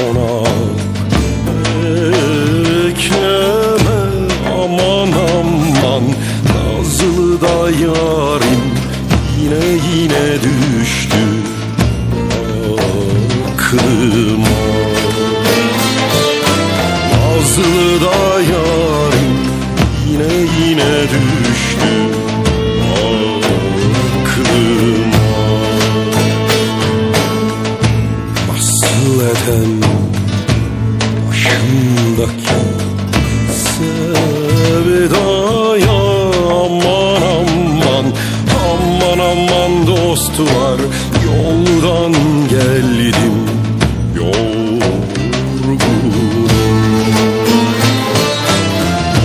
konak Bekleme aman aman Nazlı da yarim yine yine düştü. Aklıma Nazlı Edem başımdaki sevdaya aman aman Aman aman dostlar yoldan geldim yorgunum.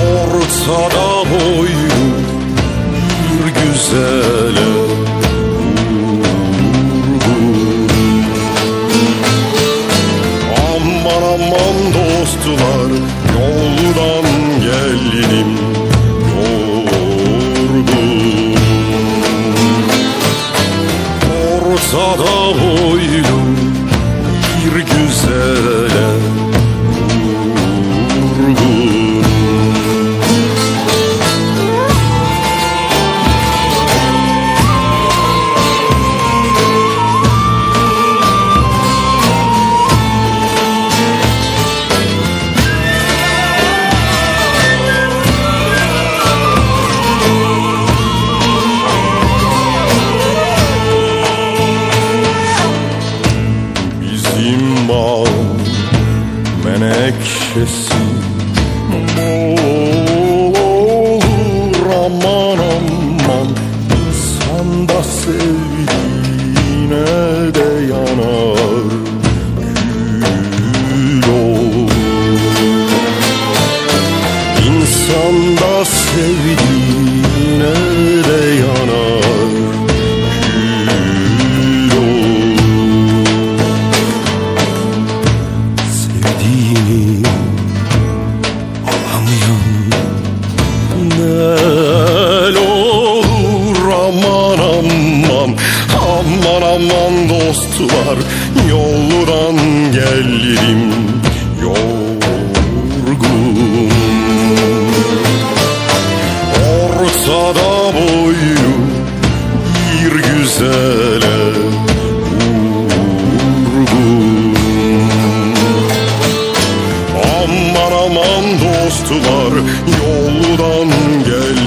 Ortada boylu bir güzele Ortada boylu bir Bizim bağ menekşesi? Olur aman aman İnsan da sevdiğine de yanar Gül olur. İnsan da sevdiğine de yanar aman dostlar yoldan gelirim yorgunum. Ortada boyu bir güzele vurgunum Aman aman dostlar yoldan gel